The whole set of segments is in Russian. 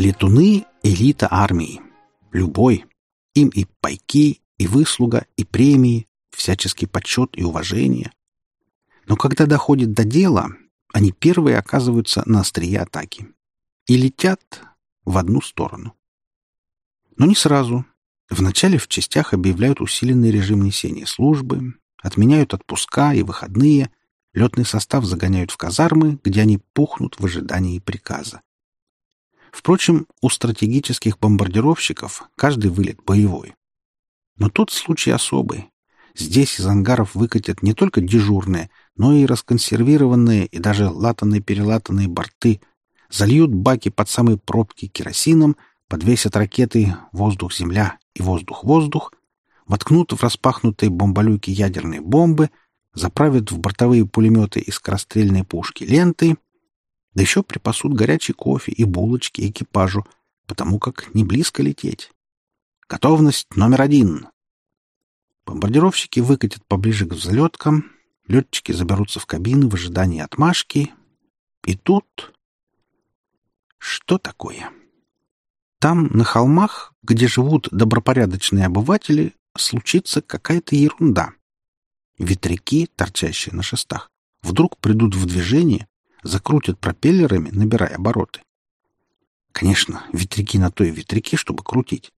Летуны — элита армии. Любой. Им и пайки, и выслуга, и премии, всяческий почет и уважение. Но когда доходит до дела, они первые оказываются на острие атаки и летят в одну сторону. Но не сразу. Вначале в частях объявляют усиленный режим несения службы, отменяют отпуска и выходные, летный состав загоняют в казармы, где они пухнут в ожидании приказа. Впрочем, у стратегических бомбардировщиков каждый вылет боевой. Но тут случай особый. Здесь из ангаров выкатят не только дежурные, но и расконсервированные и даже латанные-перелатанные борты, зальют баки под самые пробки керосином, подвесят ракеты «воздух-земля» и «воздух-воздух», воткнут в распахнутые бомболюки ядерные бомбы, заправят в бортовые пулеметы и скорострельные пушки ленты, да еще припасут горячий кофе и булочки экипажу, потому как не близко лететь. Готовность номер один. Бомбардировщики выкатят поближе к взлеткам, летчики заберутся в кабины в ожидании отмашки. И тут... Что такое? Там, на холмах, где живут добропорядочные обыватели, случится какая-то ерунда. Ветряки, торчащие на шестах, вдруг придут в движение, закрутят пропеллерами, набирая обороты. Конечно, ветряки на то и ветряки, чтобы крутить.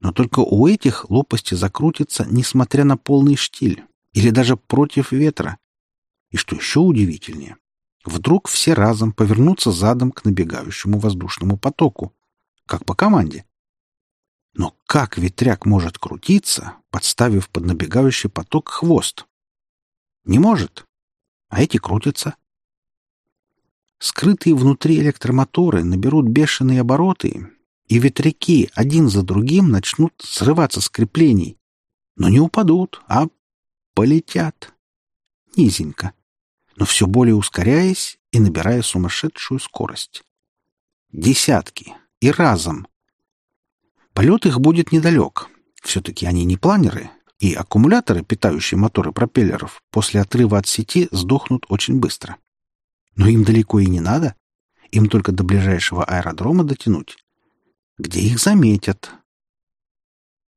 Но только у этих лопасти закрутятся, несмотря на полный штиль, или даже против ветра. И что еще удивительнее, вдруг все разом повернутся задом к набегающему воздушному потоку, как по команде. Но как ветряк может крутиться, подставив под набегающий поток хвост? Не может. А эти крутятся. Скрытые внутри электромоторы наберут бешеные обороты, и ветряки один за другим начнут срываться с креплений, но не упадут, а полетят. Низенько, но все более ускоряясь и набирая сумасшедшую скорость. Десятки и разом. Полет их будет недалек. Все-таки они не планеры, и аккумуляторы, питающие моторы пропеллеров, после отрыва от сети сдохнут очень быстро. Но им далеко и не надо. Им только до ближайшего аэродрома дотянуть. Где их заметят?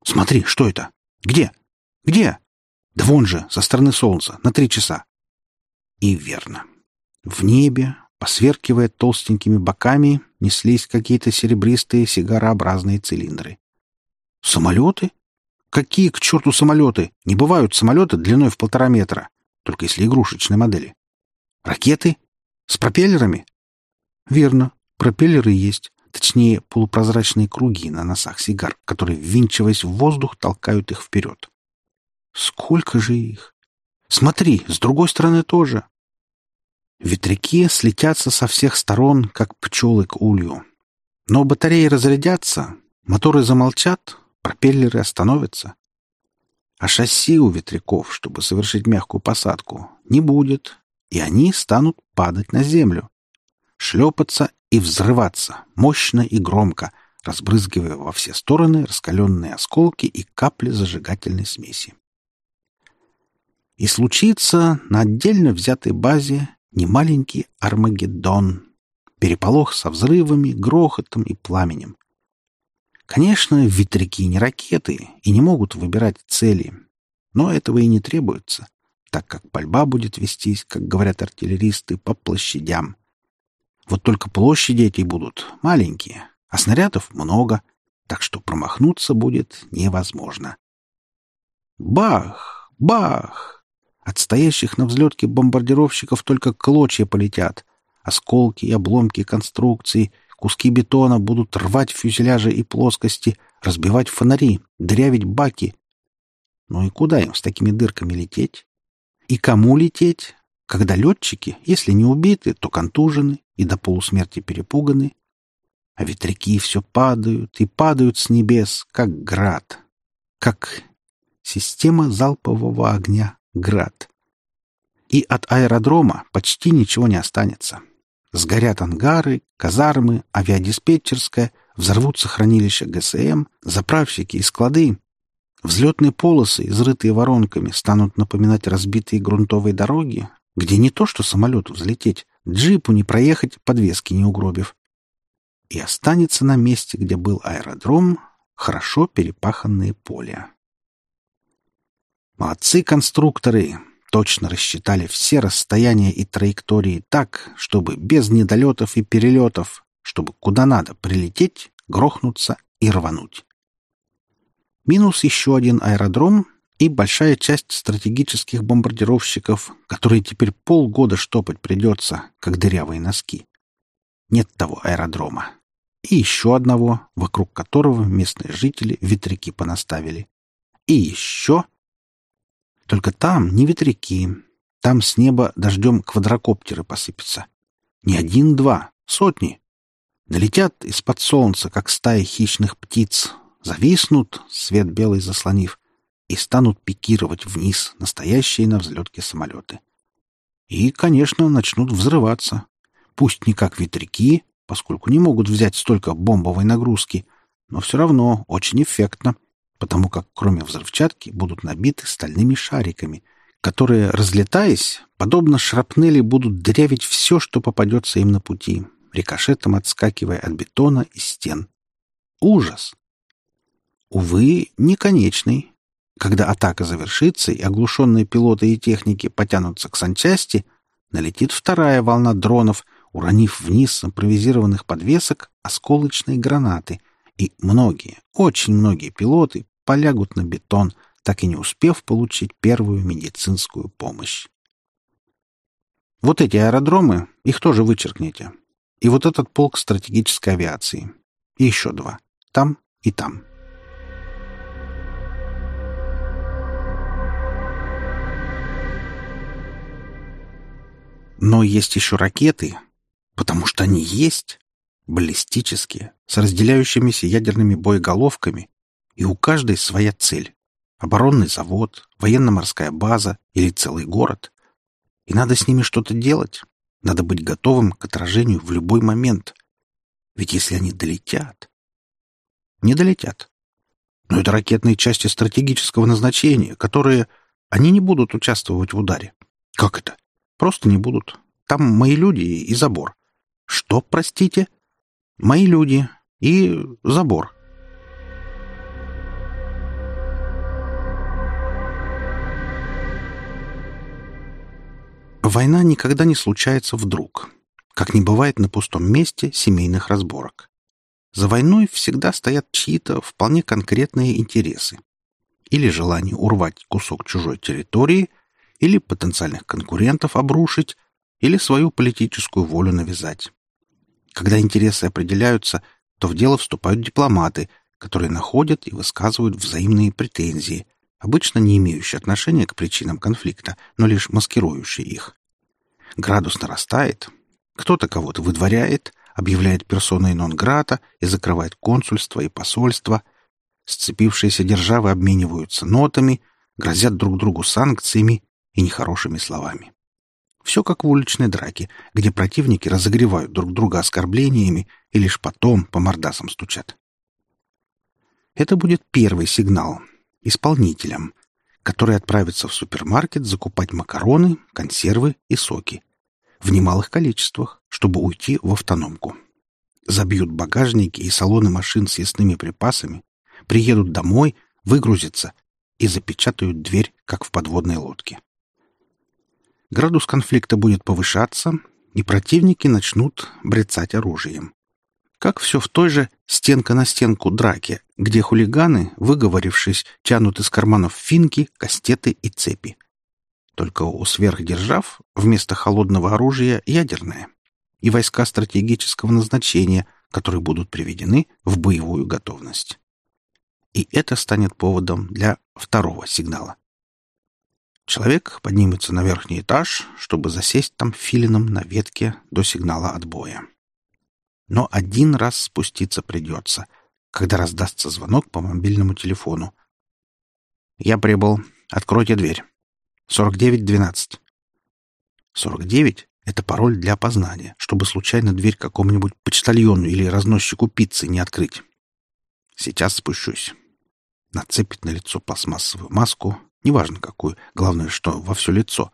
Смотри, что это? Где? Где? Да вон же, со стороны солнца, на три часа. И верно. В небе, посверкивая толстенькими боками, неслись какие-то серебристые сигарообразные цилиндры. Самолеты? Какие к черту самолеты? Не бывают самолеты длиной в полтора метра, только если игрушечной модели. Ракеты? С пропеллерами? Верно, пропеллеры есть. Точнее, полупрозрачные круги на носах сигар, которые, ввинчиваясь в воздух, толкают их вперед. Сколько же их? Смотри, с другой стороны тоже. Ветряки слетятся со всех сторон, как пчелы к улью. Но батареи разрядятся, моторы замолчат, пропеллеры остановятся. А шасси у ветряков, чтобы совершить мягкую посадку, не будет, и они станут падать на землю, шлепаться и взрываться мощно и громко, разбрызгивая во все стороны раскаленные осколки и капли зажигательной смеси. И случится на отдельно взятой базе немаленький Армагеддон, переполох со взрывами, грохотом и пламенем. Конечно, ветряки не ракеты и не могут выбирать цели, но этого и не требуется так как пальба будет вестись, как говорят артиллеристы, по площадям. Вот только площади эти будут маленькие, а снарядов много, так что промахнуться будет невозможно. Бах! Бах! От стоящих на взлетке бомбардировщиков только клочья полетят. Осколки и обломки конструкций, куски бетона будут рвать фюзеляжи и плоскости, разбивать фонари, дырявить баки. Ну и куда им с такими дырками лететь? И кому лететь, когда летчики, если не убиты, то контужены и до полусмерти перепуганы, а ветряки все падают и падают с небес, как град, как система залпового огня град. И от аэродрома почти ничего не останется. Сгорят ангары, казармы, авиадиспетчерская, взорвутся хранилища ГСМ, заправщики и склады, Взлетные полосы, изрытые воронками, станут напоминать разбитые грунтовые дороги, где не то что самолету взлететь, джипу не проехать, подвески не угробив. и останется на месте, где был аэродром, хорошо перепаханные поля. Молодцы конструкторы! Точно рассчитали все расстояния и траектории так, чтобы без недолетов и перелетов, чтобы куда надо прилететь, грохнуться и рвануть. Минус еще один аэродром и большая часть стратегических бомбардировщиков, которые теперь полгода штопать придется, как дырявые носки. Нет того аэродрома. И еще одного, вокруг которого местные жители ветряки понаставили. И еще... Только там не ветряки. Там с неба дождем квадрокоптеры посыпятся. Не один-два, сотни. Налетят из-под солнца, как стаи хищных птиц, зависнут, свет белый заслонив, и станут пикировать вниз настоящие на взлетке самолеты. И, конечно, начнут взрываться. Пусть не как ветряки, поскольку не могут взять столько бомбовой нагрузки, но все равно очень эффектно, потому как кроме взрывчатки будут набиты стальными шариками, которые, разлетаясь, подобно шрапнели будут дрявить все, что попадется им на пути, рикошетом отскакивая от бетона и стен. Ужас! Увы, не конечный. Когда атака завершится и оглушенные пилоты и техники потянутся к санчасти, налетит вторая волна дронов, уронив вниз с импровизированных подвесок осколочные гранаты, и многие, очень многие пилоты полягут на бетон, так и не успев получить первую медицинскую помощь. Вот эти аэродромы, их тоже вычеркните. И вот этот полк стратегической авиации. И еще два. Там и там. Но есть еще ракеты, потому что они есть, баллистические, с разделяющимися ядерными боеголовками, и у каждой своя цель. Оборонный завод, военно-морская база или целый город. И надо с ними что-то делать. Надо быть готовым к отражению в любой момент. Ведь если они долетят... Не долетят. Но это ракетные части стратегического назначения, которые... Они не будут участвовать в ударе. Как это? Просто не будут. Там мои люди и забор. Что, простите? Мои люди и забор. Война никогда не случается вдруг, как не бывает на пустом месте семейных разборок. За войной всегда стоят чьи-то вполне конкретные интересы. Или желание урвать кусок чужой территории, или потенциальных конкурентов обрушить, или свою политическую волю навязать. Когда интересы определяются, то в дело вступают дипломаты, которые находят и высказывают взаимные претензии, обычно не имеющие отношения к причинам конфликта, но лишь маскирующие их. Градус нарастает, кто-то кого-то выдворяет, объявляет персоной нон-грата и закрывает консульство и посольство. Сцепившиеся державы обмениваются нотами, грозят друг другу санкциями и нехорошими словами. Все как в уличной драке, где противники разогревают друг друга оскорблениями и лишь потом по мордасам стучат. Это будет первый сигнал исполнителям, которые отправятся в супермаркет закупать макароны, консервы и соки в немалых количествах, чтобы уйти в автономку. Забьют багажники и салоны машин с ясными припасами, приедут домой, выгрузятся и запечатают дверь, как в подводной лодке. Градус конфликта будет повышаться, и противники начнут брецать оружием. Как все в той же стенка на стенку драке, где хулиганы, выговорившись, тянут из карманов финки, кастеты и цепи. Только у сверхдержав вместо холодного оружия ядерное и войска стратегического назначения, которые будут приведены в боевую готовность. И это станет поводом для второго сигнала. Человек поднимется на верхний этаж, чтобы засесть там филином на ветке до сигнала отбоя. Но один раз спуститься придется, когда раздастся звонок по мобильному телефону. «Я прибыл. Откройте дверь». 4912. 49 — это пароль для опознания, чтобы случайно дверь какому-нибудь почтальону или разносчику пиццы не открыть. Сейчас спущусь. Нацепить на лицо пластмассовую маску, неважно какую, главное, что во все лицо.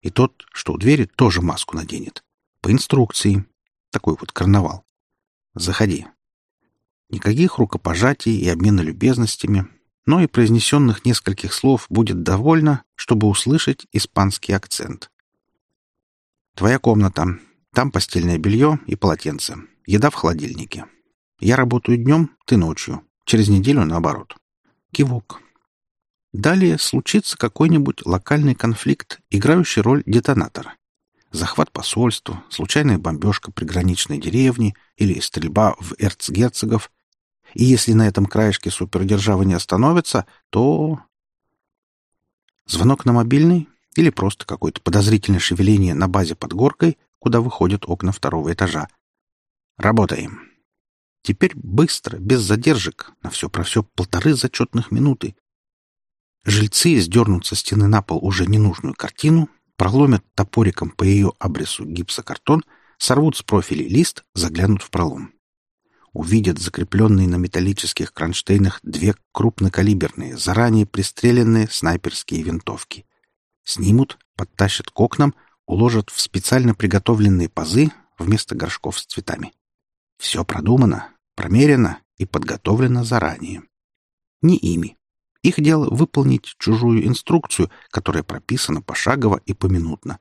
И тот, что у двери, тоже маску наденет. По инструкции. Такой вот карнавал. Заходи. Никаких рукопожатий и обмена любезностями, но и произнесенных нескольких слов будет довольно, чтобы услышать испанский акцент. Твоя комната. Там постельное белье и полотенце. Еда в холодильнике. Я работаю днем, ты ночью. Через неделю наоборот. Кивок. Далее случится какой-нибудь локальный конфликт, играющий роль детонатора. Захват посольства, случайная бомбежка приграничной деревни или стрельба в эрцгерцогов. И если на этом краешке супердержавы не остановится, то... Звонок на мобильный или просто какое-то подозрительное шевеление на базе под горкой, куда выходят окна второго этажа. Работаем. Теперь быстро, без задержек, на все про все полторы зачетных минуты. Жильцы сдернут со стены на пол уже ненужную картину, проломят топориком по ее абрису гипсокартон, сорвут с профиля лист, заглянут в пролом. Увидят закрепленные на металлических кронштейнах две крупнокалиберные, заранее пристреленные снайперские винтовки. Снимут, подтащат к окнам, уложат в специально приготовленные пазы вместо горшков с цветами. Все продумано, промерено и подготовлено заранее. Не ими. Их дело выполнить чужую инструкцию, которая прописана пошагово и поминутно.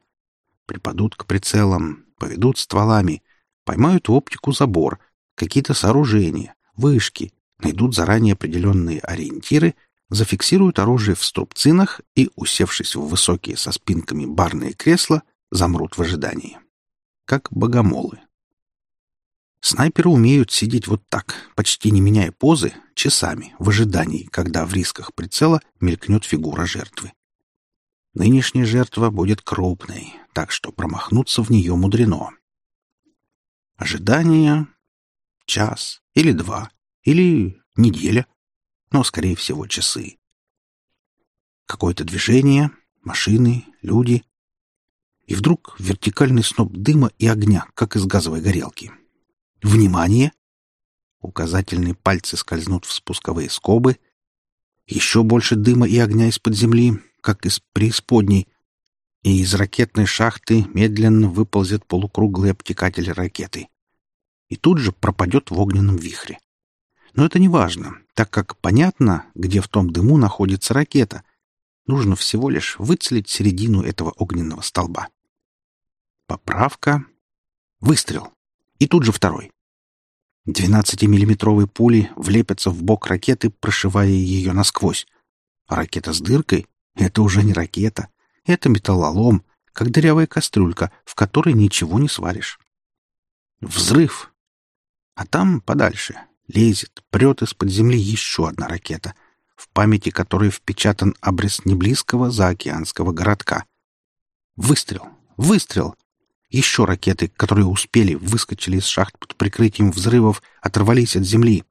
Припадут к прицелам, поведут стволами, поймают в оптику забор, какие-то сооружения, вышки, найдут заранее определенные ориентиры, зафиксируют оружие в струбцинах и, усевшись в высокие со спинками барные кресла, замрут в ожидании. Как богомолы. Снайперы умеют сидеть вот так, почти не меняя позы, часами, в ожидании, когда в рисках прицела мелькнет фигура жертвы. Нынешняя жертва будет крупной, так что промахнуться в нее мудрено. Ожидание — час или два, или неделя, но, скорее всего, часы. Какое-то движение, машины, люди. И вдруг вертикальный сноп дыма и огня, как из газовой горелки. Внимание! Указательные пальцы скользнут в спусковые скобы. Еще больше дыма и огня из-под земли, как из преисподней. И из ракетной шахты медленно выползет полукруглый обтекатель ракеты. И тут же пропадет в огненном вихре. Но это не важно, так как понятно, где в том дыму находится ракета. Нужно всего лишь выцелить середину этого огненного столба. Поправка. Выстрел. И тут же второй. Двенадцатимиллиметровые пули влепятся в бок ракеты, прошивая ее насквозь. А ракета с дыркой — это уже не ракета. Это металлолом, как дырявая кастрюлька, в которой ничего не сваришь. Взрыв. А там подальше лезет, прет из-под земли еще одна ракета, в памяти которой впечатан обрез неблизкого заокеанского городка. Выстрел! Выстрел! Еще ракеты, которые успели, выскочили из шахт под прикрытием взрывов, оторвались от земли.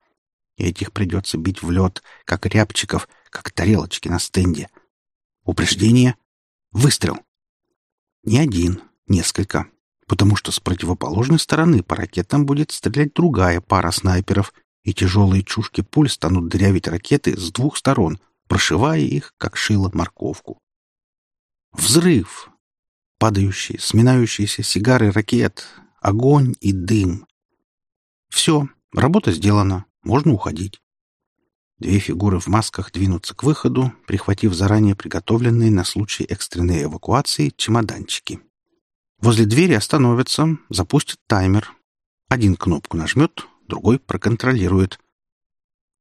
И этих придется бить в лед, как рябчиков, как тарелочки на стенде. Упреждение. Выстрел. Не один, несколько. Потому что с противоположной стороны по ракетам будет стрелять другая пара снайперов, и тяжелые чушки пуль станут дырявить ракеты с двух сторон, прошивая их, как шило морковку. Взрыв! Падающие, сминающиеся сигары ракет, огонь и дым. Все, работа сделана, можно уходить. Две фигуры в масках двинутся к выходу, прихватив заранее приготовленные на случай экстренной эвакуации чемоданчики. Возле двери остановятся, запустят таймер. Один кнопку нажмет, другой проконтролирует.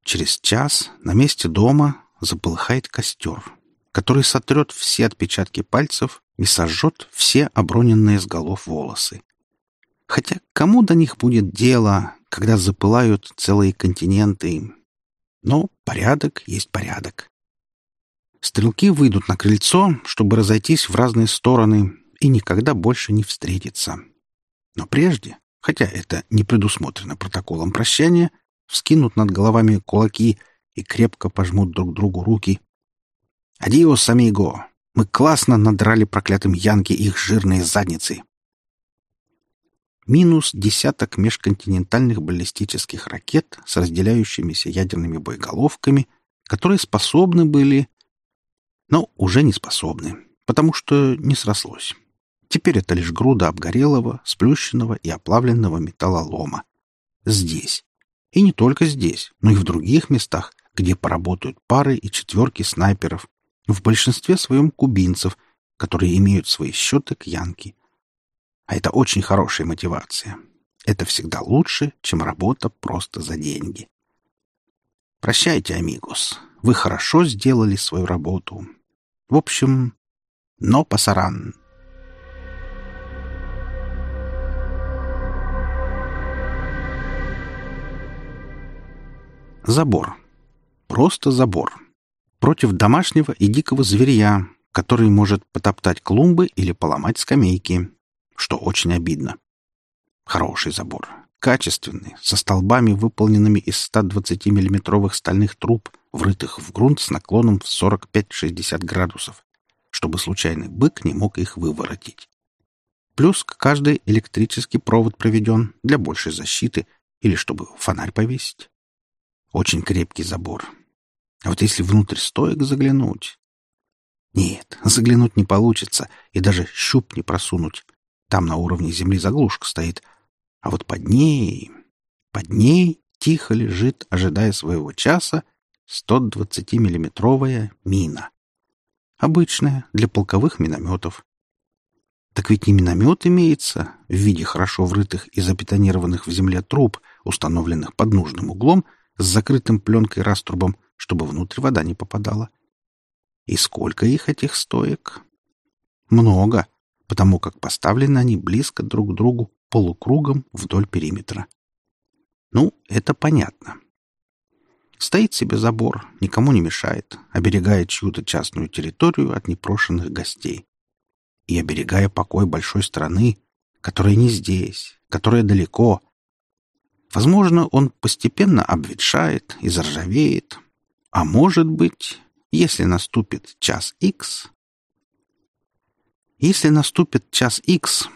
Через час на месте дома заполыхает костер, который сотрет все отпечатки пальцев и сожжет все оброненные с голов волосы. Хотя кому до них будет дело, когда запылают целые континенты? Но порядок есть порядок. Стрелки выйдут на крыльцо, чтобы разойтись в разные стороны и никогда больше не встретиться. Но прежде, хотя это не предусмотрено протоколом прощания, вскинут над головами кулаки и крепко пожмут друг другу руки. «Адиос, амиго! Мы классно надрали проклятым Янке их жирные задницы. Минус десяток межконтинентальных баллистических ракет с разделяющимися ядерными боеголовками, которые способны были... Но уже не способны, потому что не срослось. Теперь это лишь груда обгорелого, сплющенного и оплавленного металлолома. здесь. И не только здесь, но и в других местах, где поработают пары и четверки снайперов, в большинстве своем кубинцев, которые имеют свои счеты к Янке. А это очень хорошая мотивация. Это всегда лучше, чем работа просто за деньги. Прощайте, амигос. Вы хорошо сделали свою работу. В общем, но пасаран. Забор. Просто забор. Против домашнего и дикого зверя, который может потоптать клумбы или поломать скамейки, что очень обидно. Хороший забор. Качественный, со столбами, выполненными из 120 миллиметровых стальных труб, врытых в грунт с наклоном в 45-60 градусов, чтобы случайный бык не мог их выворотить. Плюс к каждой электрический провод проведен для большей защиты или чтобы фонарь повесить. Очень крепкий забор. А вот если внутрь стоек заглянуть... Нет, заглянуть не получится, и даже щуп не просунуть. Там на уровне земли заглушка стоит. А вот под ней... Под ней тихо лежит, ожидая своего часа, 120-миллиметровая мина. Обычная, для полковых минометов. Так ведь не миномет имеется в виде хорошо врытых и забетонированных в земле труб, установленных под нужным углом с закрытым пленкой раструбом, чтобы внутрь вода не попадала. И сколько их, этих стоек? Много, потому как поставлены они близко друг к другу полукругом вдоль периметра. Ну, это понятно. Стоит себе забор, никому не мешает, оберегая чью-то частную территорию от непрошенных гостей. И оберегая покой большой страны, которая не здесь, которая далеко. Возможно, он постепенно обветшает и заржавеет. А может быть, если наступит час Х... Если наступит час Х,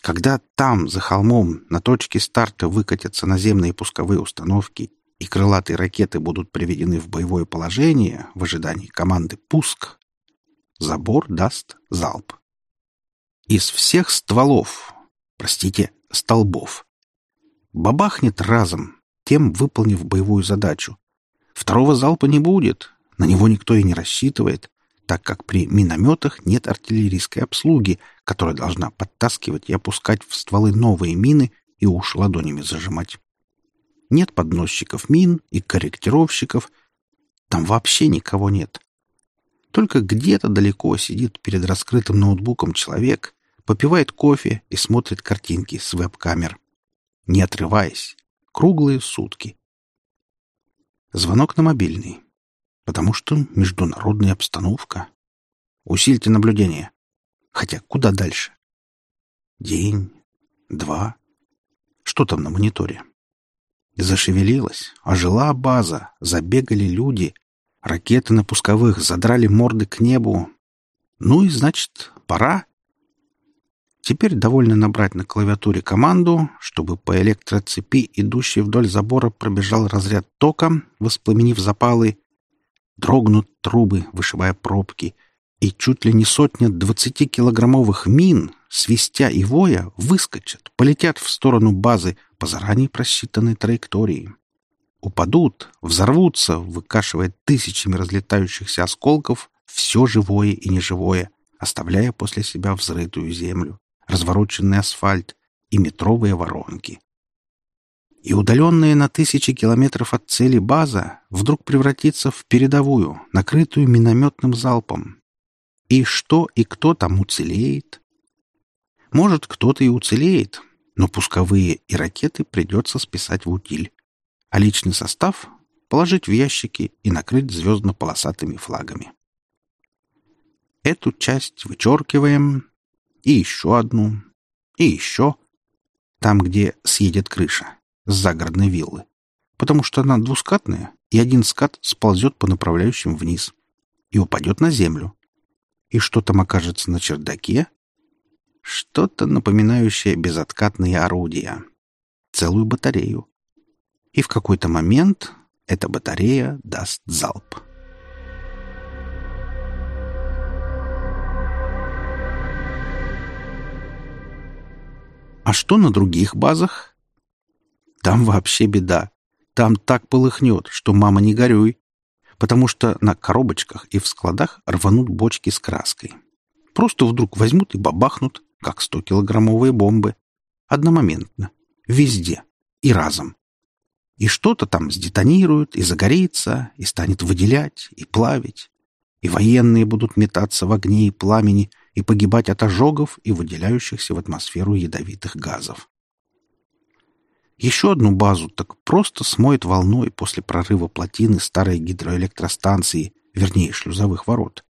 когда там, за холмом, на точке старта выкатятся наземные пусковые установки и крылатые ракеты будут приведены в боевое положение в ожидании команды «Пуск», забор даст залп. Из всех стволов, простите, столбов, бабахнет разом, тем выполнив боевую задачу. Второго залпа не будет, на него никто и не рассчитывает, так как при минометах нет артиллерийской обслуги, которая должна подтаскивать и опускать в стволы новые мины и уж ладонями зажимать. Нет подносчиков мин и корректировщиков. Там вообще никого нет. Только где-то далеко сидит перед раскрытым ноутбуком человек, попивает кофе и смотрит картинки с веб-камер. Не отрываясь. Круглые сутки. Звонок на мобильный. Потому что международная обстановка. Усильте наблюдение. Хотя куда дальше? День, два. Что там на мониторе? Зашевелилась, ожила база, забегали люди. Ракеты на пусковых задрали морды к небу. Ну и, значит, пора. Теперь довольно набрать на клавиатуре команду, чтобы по электроцепи, идущей вдоль забора, пробежал разряд тока, воспламенив запалы. Дрогнут трубы, вышивая пробки, и чуть ли не сотня двадцатикилограммовых мин, свистя и воя, выскочат, полетят в сторону базы, по заранее просчитанной траектории. Упадут, взорвутся, выкашивая тысячами разлетающихся осколков все живое и неживое, оставляя после себя взрытую землю, развороченный асфальт и метровые воронки. И удаленная на тысячи километров от цели база вдруг превратится в передовую, накрытую минометным залпом. И что и кто там уцелеет? Может, кто-то и уцелеет, но пусковые и ракеты придется списать в утиль, а личный состав положить в ящики и накрыть звездно-полосатыми флагами. Эту часть вычеркиваем, и еще одну, и еще, там, где съедет крыша, с загородной виллы, потому что она двускатная, и один скат сползет по направляющим вниз и упадет на землю. И что там окажется на чердаке, что-то напоминающее безоткатные орудия. Целую батарею. И в какой-то момент эта батарея даст залп. А что на других базах? Там вообще беда. Там так полыхнет, что мама не горюй. Потому что на коробочках и в складах рванут бочки с краской. Просто вдруг возьмут и бабахнут, как 100-килограммовые бомбы. Одномоментно. Везде. И разом. И что-то там сдетонирует, и загорится, и станет выделять, и плавить. И военные будут метаться в огне и пламени, и погибать от ожогов и выделяющихся в атмосферу ядовитых газов. Еще одну базу так просто смоет волной после прорыва плотины старой гидроэлектростанции, вернее, шлюзовых ворот.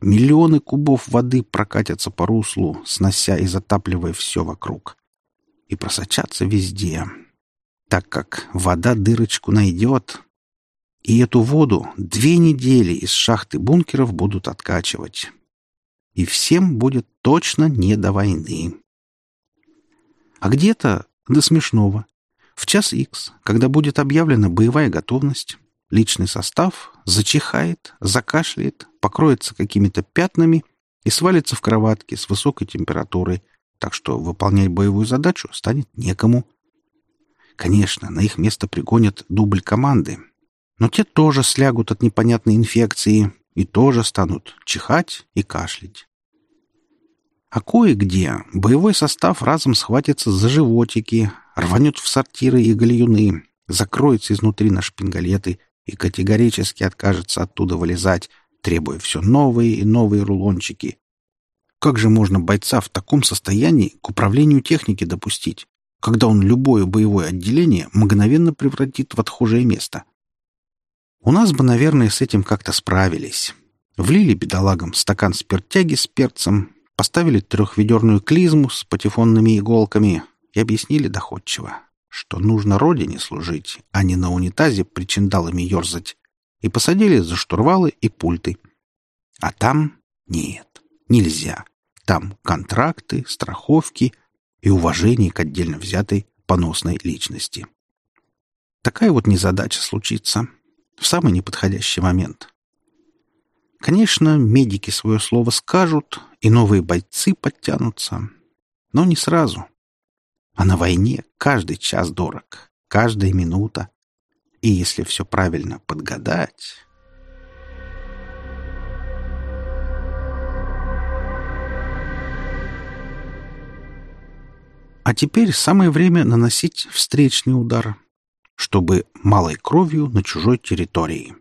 Миллионы кубов воды прокатятся по руслу, снося и затапливая все вокруг. И просочатся везде, так как вода дырочку найдет. И эту воду две недели из шахты бункеров будут откачивать. И всем будет точно не до войны. А где-то до смешного. В час икс, когда будет объявлена боевая готовность, личный состав зачихает, закашляет, покроется какими-то пятнами и свалится в кроватке с высокой температурой, так что выполнять боевую задачу станет некому. Конечно, на их место пригонят дубль команды, но те тоже слягут от непонятной инфекции и тоже станут чихать и кашлять. А кое-где боевой состав разом схватится за животики, рванет в сортиры и гальюны, закроется изнутри на шпингалеты и категорически откажется оттуда вылезать, требуя все новые и новые рулончики. Как же можно бойца в таком состоянии к управлению техники допустить, когда он любое боевое отделение мгновенно превратит в отхожее место? У нас бы, наверное, с этим как-то справились. Влили бедолагам стакан спиртяги с перцем, поставили трехведерную клизму с патефонными иголками и объяснили доходчиво, что нужно родине служить, а не на унитазе причиндалами ерзать, и посадили за штурвалы и пульты. А там нет, нельзя. Там контракты, страховки и уважение к отдельно взятой поносной личности. Такая вот незадача случится в самый неподходящий момент. Конечно, медики свое слово скажут, и новые бойцы подтянутся, но не сразу. А на войне каждый час дорог, каждая минута. И если все правильно подгадать... А теперь самое время наносить встречный удар, чтобы малой кровью на чужой территории.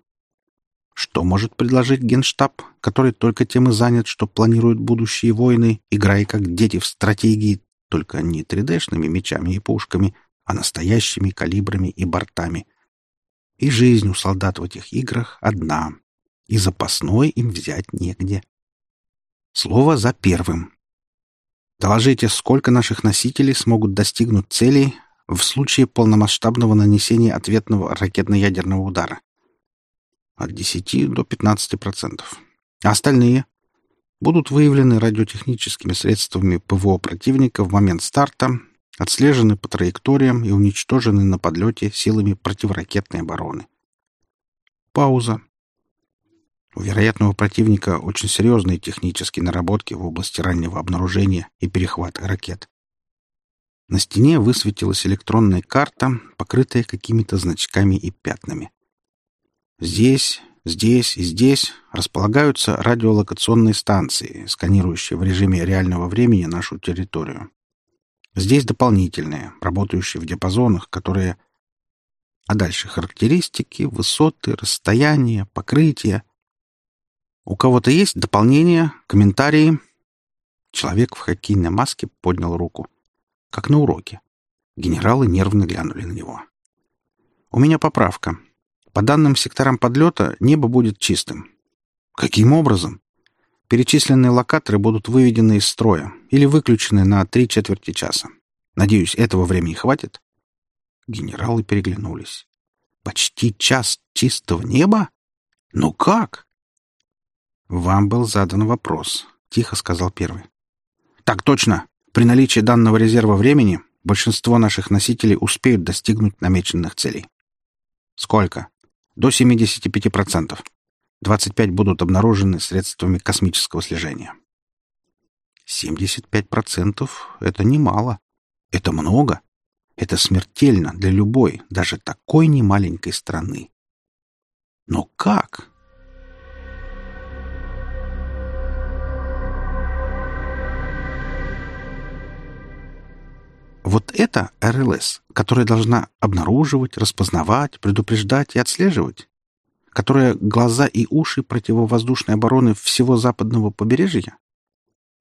Что может предложить Генштаб, который только тем и занят, что планирует будущие войны, играя как дети в стратегии, только не 3D-шными мечами и пушками, а настоящими калибрами и бортами. И жизнь у солдат в этих играх одна, и запасной им взять негде. Слово за первым. Доложите, сколько наших носителей смогут достигнуть целей в случае полномасштабного нанесения ответного ракетно-ядерного удара. От 10 до 15%. А остальные будут выявлены радиотехническими средствами ПВО противника в момент старта, отслежены по траекториям и уничтожены на подлете силами противоракетной обороны. Пауза. У вероятного противника очень серьезные технические наработки в области раннего обнаружения и перехвата ракет. На стене высветилась электронная карта, покрытая какими-то значками и пятнами. Здесь, здесь и здесь располагаются радиолокационные станции, сканирующие в режиме реального времени нашу территорию. Здесь дополнительные, работающие в диапазонах, которые... А дальше характеристики, высоты, расстояния, покрытия — у кого-то есть дополнения, комментарии? Человек в хоккейной маске поднял руку. Как на уроке. Генералы нервно глянули на него. У меня поправка. По данным секторам подлета, небо будет чистым. Каким образом? Перечисленные локаторы будут выведены из строя или выключены на три четверти часа. Надеюсь, этого времени хватит? Генералы переглянулись. Почти час чистого неба? Ну как? «Вам был задан вопрос», — тихо сказал первый. «Так точно. При наличии данного резерва времени большинство наших носителей успеют достигнуть намеченных целей». «Сколько?» «До 75%. 25 будут обнаружены средствами космического слежения». «75% — это немало. Это много. Это смертельно для любой, даже такой немаленькой страны. Но как? Вот это РЛС, которая должна обнаруживать, распознавать, предупреждать и отслеживать, которая глаза и уши противовоздушной обороны всего западного побережья?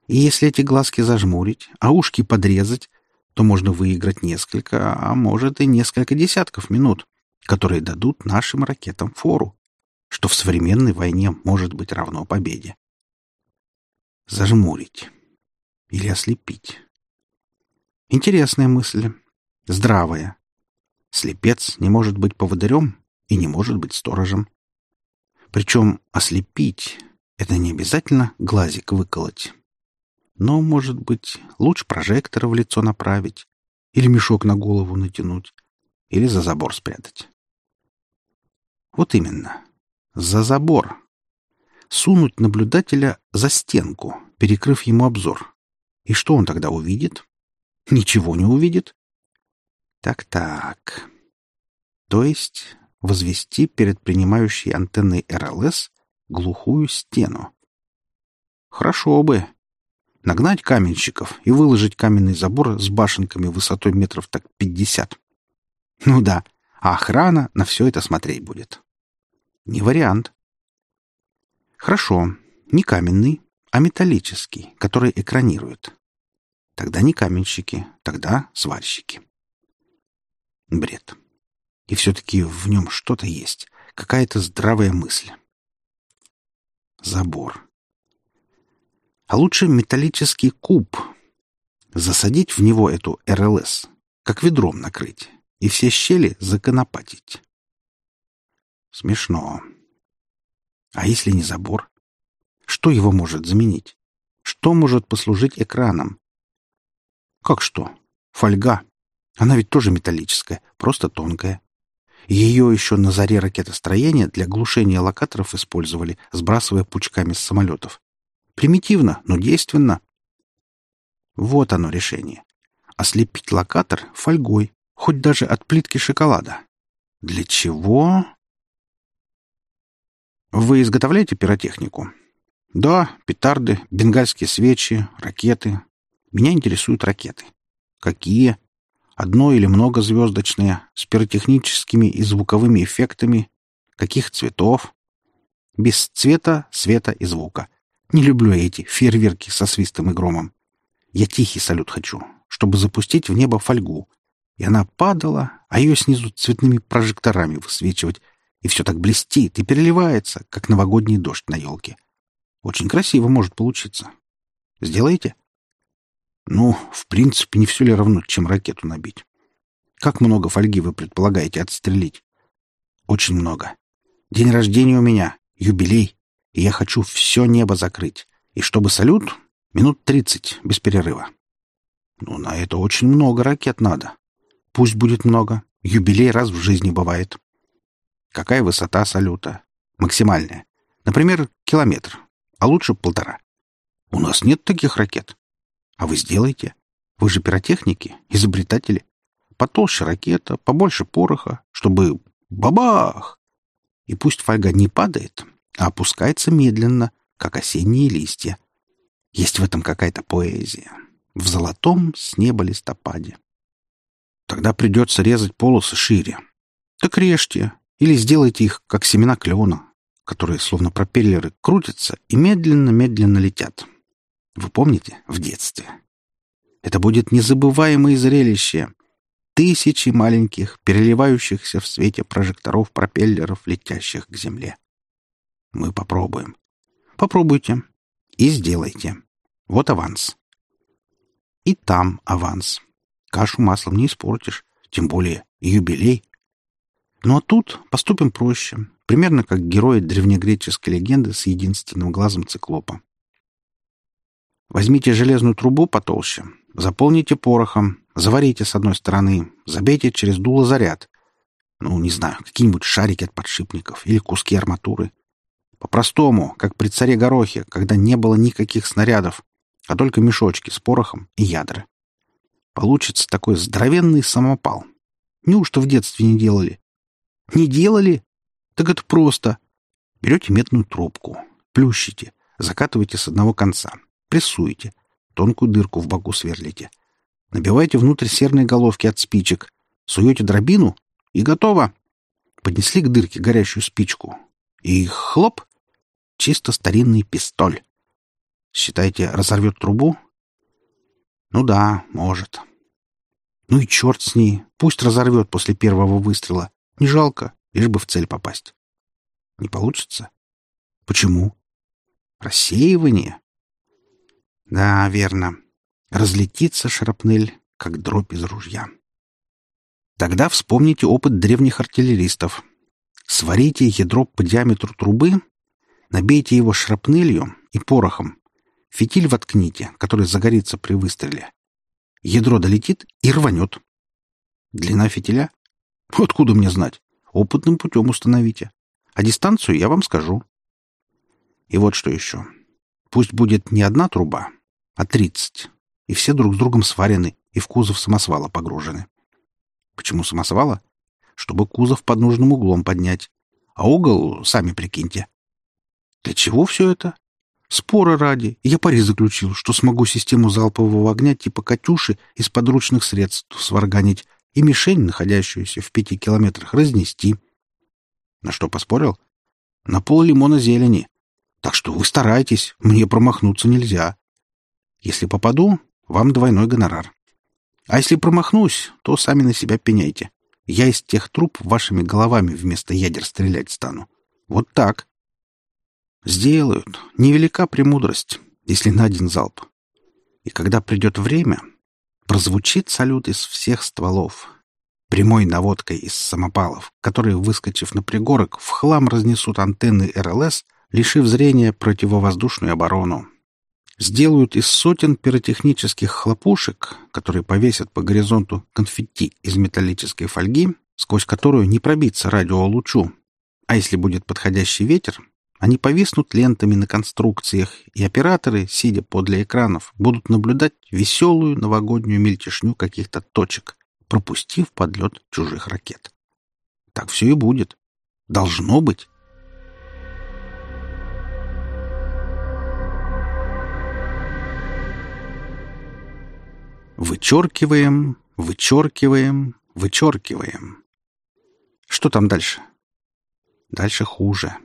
И если эти глазки зажмурить, а ушки подрезать, то можно выиграть несколько, а может и несколько десятков минут, которые дадут нашим ракетам фору, что в современной войне может быть равно победе. Зажмурить или ослепить. Интересная мысль. Здравая. Слепец не может быть поводырем и не может быть сторожем. Причем ослепить — это не обязательно глазик выколоть. Но, может быть, луч прожектора в лицо направить, или мешок на голову натянуть, или за забор спрятать. Вот именно. За забор. Сунуть наблюдателя за стенку, перекрыв ему обзор. И что он тогда увидит? Ничего не увидит. Так-так. То есть возвести перед принимающей антенной РЛС глухую стену. Хорошо бы, нагнать каменщиков и выложить каменный забор с башенками высотой метров так пятьдесят. Ну да, а охрана на все это смотреть будет. Не вариант. Хорошо, не каменный, а металлический, который экранирует. Тогда не каменщики, тогда сварщики. Бред. И все-таки в нем что-то есть, какая-то здравая мысль. Забор а лучше металлический куб. Засадить в него эту РЛС, как ведром накрыть, и все щели законопатить. Смешно. А если не забор? Что его может заменить? Что может послужить экраном? Как что? Фольга. Она ведь тоже металлическая, просто тонкая. Ее еще на заре ракетостроения для глушения локаторов использовали, сбрасывая пучками с самолетов. Примитивно, но действенно. Вот оно решение. Ослепить локатор фольгой, хоть даже от плитки шоколада. Для чего? Вы изготовляете пиротехнику? Да, петарды, бенгальские свечи, ракеты. Меня интересуют ракеты. Какие? Одно или многозвездочные, с пиротехническими и звуковыми эффектами. Каких цветов? Без цвета, света и звука. Не люблю эти фейерверки со свистом и громом. Я тихий салют хочу, чтобы запустить в небо фольгу. И она падала, а ее снизу цветными прожекторами высвечивать. И все так блестит и переливается, как новогодний дождь на елке. Очень красиво может получиться. Сделаете? Ну, в принципе, не все ли равно, чем ракету набить? Как много фольги вы предполагаете отстрелить? Очень много. День рождения у меня, юбилей и я хочу все небо закрыть. И чтобы салют — минут тридцать, без перерыва. Ну, на это очень много ракет надо. Пусть будет много. Юбилей раз в жизни бывает. Какая высота салюта? Максимальная. Например, километр. А лучше полтора. У нас нет таких ракет. А вы сделаете. Вы же пиротехники, изобретатели. Потолще ракета, побольше пороха, чтобы бабах! И пусть фольга не падает, а опускается медленно, как осенние листья. Есть в этом какая-то поэзия. В золотом с неба листопаде. Тогда придется резать полосы шире. Так режьте или сделайте их, как семена клена, которые, словно пропеллеры, крутятся и медленно-медленно летят. Вы помните? В детстве. Это будет незабываемое зрелище. Тысячи маленьких, переливающихся в свете прожекторов пропеллеров, летящих к земле. Мы попробуем. Попробуйте. И сделайте. Вот аванс. И там аванс. Кашу маслом не испортишь. Тем более юбилей. Ну а тут поступим проще. Примерно как герои древнегреческой легенды с единственным глазом циклопа. Возьмите железную трубу потолще, заполните порохом, заварите с одной стороны, забейте через дуло заряд. Ну, не знаю, какие-нибудь шарики от подшипников или куски арматуры — по-простому, как при царе Горохе, когда не было никаких снарядов, а только мешочки с порохом и ядра. Получится такой здоровенный самопал. Неужто в детстве не делали? Не делали? Так это просто. Берете медную трубку, плющите, закатываете с одного конца, прессуете, тонкую дырку в боку сверлите. Набиваете внутрь серной головки от спичек, суете дробину и готово. Поднесли к дырке горящую спичку. И хлоп! Чисто старинный пистоль. Считаете, разорвет трубу? Ну да, может. Ну и черт с ней. Пусть разорвет после первого выстрела. Не жалко, лишь бы в цель попасть. Не получится? Почему? Рассеивание? Да, верно. Разлетится шрапнель, как дробь из ружья. Тогда вспомните опыт древних артиллеристов. Сварите ядро по диаметру трубы, набейте его шрапнелью и порохом. Фитиль воткните, который загорится при выстреле. Ядро долетит и рванет. Длина фитиля? Откуда мне знать? Опытным путем установите. А дистанцию я вам скажу. И вот что еще. Пусть будет не одна труба, а тридцать. И все друг с другом сварены и в кузов самосвала погружены. Почему самосвала? Чтобы кузов под нужным углом поднять. А угол, сами прикиньте. Для чего все это? Спора ради. Я пари заключил, что смогу систему залпового огня типа «Катюши» из подручных средств сварганить и мишень, находящуюся в пяти километрах, разнести. На что поспорил? На пол лимона зелени. Так что вы старайтесь, мне промахнуться нельзя. Если попаду, вам двойной гонорар. А если промахнусь, то сами на себя пеняйте. Я из тех труб вашими головами вместо ядер стрелять стану. Вот так. Сделают. Невелика премудрость, если на один залп. И когда придет время, прозвучит салют из всех стволов. Прямой наводкой из самопалов, которые, выскочив на пригорок, в хлам разнесут антенны РЛС, лишив зрения противовоздушную оборону, сделают из сотен пиротехнических хлопушек, которые повесят по горизонту конфетти из металлической фольги, сквозь которую не пробиться радиолучу. А если будет подходящий ветер, они повиснут лентами на конструкциях, и операторы, сидя подле экранов, будут наблюдать веселую новогоднюю мельтешню каких-то точек, пропустив подлет чужих ракет. Так все и будет. Должно быть. Вычеркиваем, вычеркиваем, вычеркиваем. Что там дальше? Дальше хуже